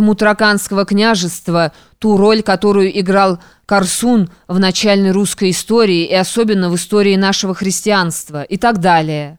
Тмутраканского княжества, ту роль, которую играл Корсун в начальной русской истории и особенно в истории нашего христианства и так далее.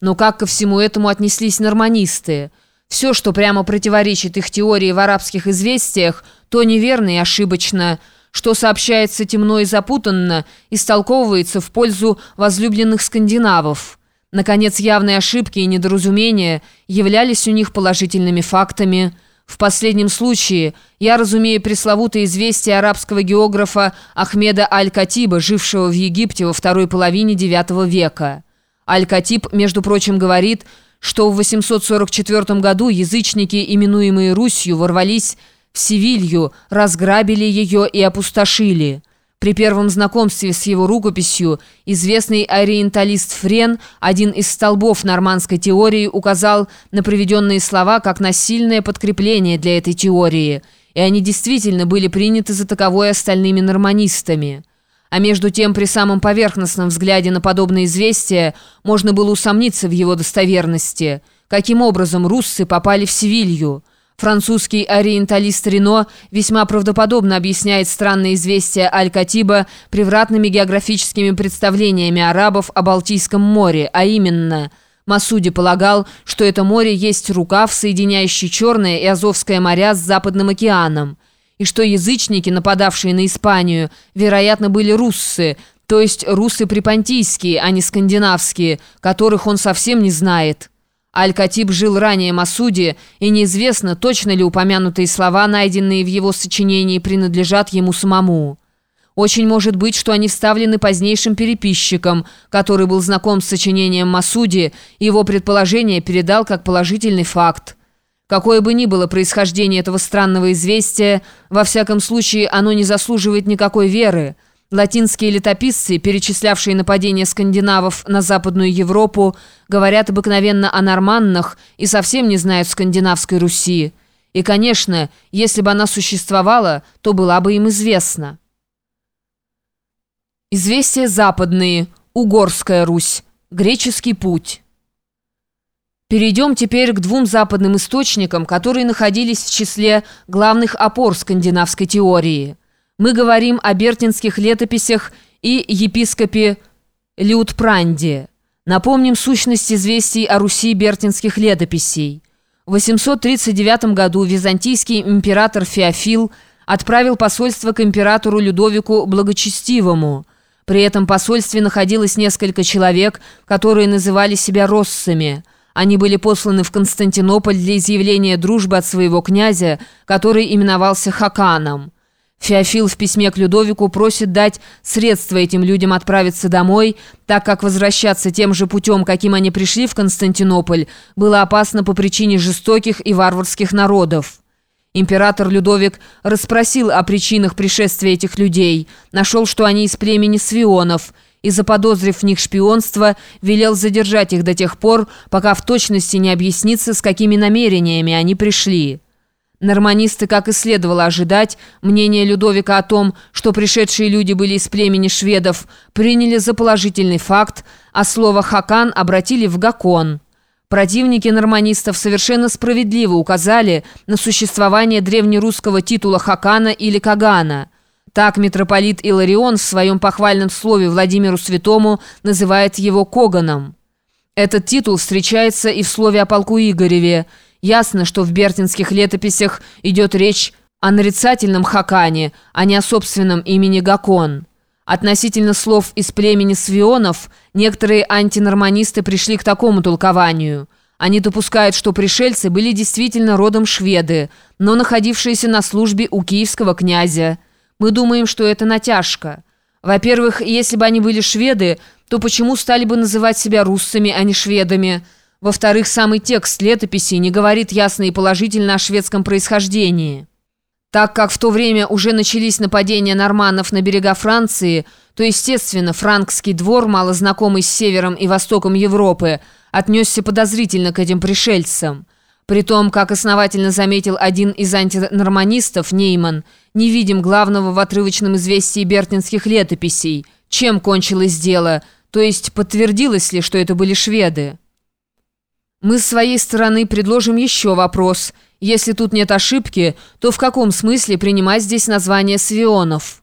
Но как ко всему этому отнеслись норманисты? Все, что прямо противоречит их теории в арабских известиях, то неверно и ошибочно, что сообщается темно и запутанно, истолковывается в пользу возлюбленных скандинавов. Наконец, явные ошибки и недоразумения являлись у них положительными фактами – в последнем случае я разумею пресловутое известие арабского географа Ахмеда Аль-Катиба, жившего в Египте во второй половине IX века. Аль-Катиб, между прочим, говорит, что в 844 году язычники, именуемые Русью, ворвались в Севилью, разграбили ее и опустошили. При первом знакомстве с его рукописью известный ориенталист Френ, один из столбов нормандской теории, указал на приведенные слова как на сильное подкрепление для этой теории, и они действительно были приняты за таковое остальными норманистами. А между тем, при самом поверхностном взгляде на подобное известие можно было усомниться в его достоверности. Каким образом руссы попали в Севилью? Французский ориенталист Рено весьма правдоподобно объясняет странное известие Аль-Катиба превратными географическими представлениями арабов о Балтийском море, а именно Масуди полагал, что это море есть рукав, соединяющий Черное и Азовское моря с Западным океаном, и что язычники, нападавшие на Испанию, вероятно, были руссы, то есть русы припонтийские, а не скандинавские, которых он совсем не знает. Аль-Катиб жил ранее Масуди, и неизвестно, точно ли упомянутые слова, найденные в его сочинении, принадлежат ему самому. Очень может быть, что они вставлены позднейшим переписчиком, который был знаком с сочинением Масуди, и его предположение передал как положительный факт. Какое бы ни было происхождение этого странного известия, во всяком случае оно не заслуживает никакой веры – Латинские летописцы, перечислявшие нападения скандинавов на Западную Европу, говорят обыкновенно о норманнах и совсем не знают скандинавской Руси. И, конечно, если бы она существовала, то была бы им известна. Известия западные. Угорская Русь. Греческий путь. Перейдем теперь к двум западным источникам, которые находились в числе главных опор скандинавской теории – мы говорим о бертинских летописях и епископе Лютпранде. Напомним сущность известий о Руси бертинских летописей. В 839 году византийский император Феофил отправил посольство к императору Людовику Благочестивому. При этом посольстве находилось несколько человек, которые называли себя россами. Они были посланы в Константинополь для изъявления дружбы от своего князя, который именовался Хаканом. Феофил в письме к Людовику просит дать средства этим людям отправиться домой, так как возвращаться тем же путем, каким они пришли в Константинополь, было опасно по причине жестоких и варварских народов. Император Людовик расспросил о причинах пришествия этих людей, нашел, что они из племени Свионов, и, заподозрив в них шпионство, велел задержать их до тех пор, пока в точности не объяснится, с какими намерениями они пришли. Норманисты, как и следовало ожидать, мнение Людовика о том, что пришедшие люди были из племени шведов, приняли за положительный факт, а слово «хакан» обратили в «гакон». Противники норманистов совершенно справедливо указали на существование древнерусского титула «хакана» или «кагана». Так митрополит Иларион в своем похвальном слове Владимиру Святому называет его «коганом». Этот титул встречается и в слове о полку Игореве – Ясно, что в бертинских летописях идет речь о нарицательном Хакане, а не о собственном имени Гакон. Относительно слов из племени Свионов, некоторые антинорманисты пришли к такому толкованию. Они допускают, что пришельцы были действительно родом шведы, но находившиеся на службе у киевского князя. Мы думаем, что это натяжка. Во-первых, если бы они были шведы, то почему стали бы называть себя руссами, а не шведами – во-вторых, самый текст летописи не говорит ясно и положительно о шведском происхождении. Так как в то время уже начались нападения норманнов на берега Франции, то, естественно, франкский двор, мало знакомый с севером и востоком Европы, отнесся подозрительно к этим пришельцам. При том, как основательно заметил один из антинорманистов, Нейман, не видим главного в отрывочном известии бертинских летописей, чем кончилось дело, то есть подтвердилось ли, что это были шведы. Мы с своей стороны предложим еще вопрос. Если тут нет ошибки, то в каком смысле принимать здесь название Свионов?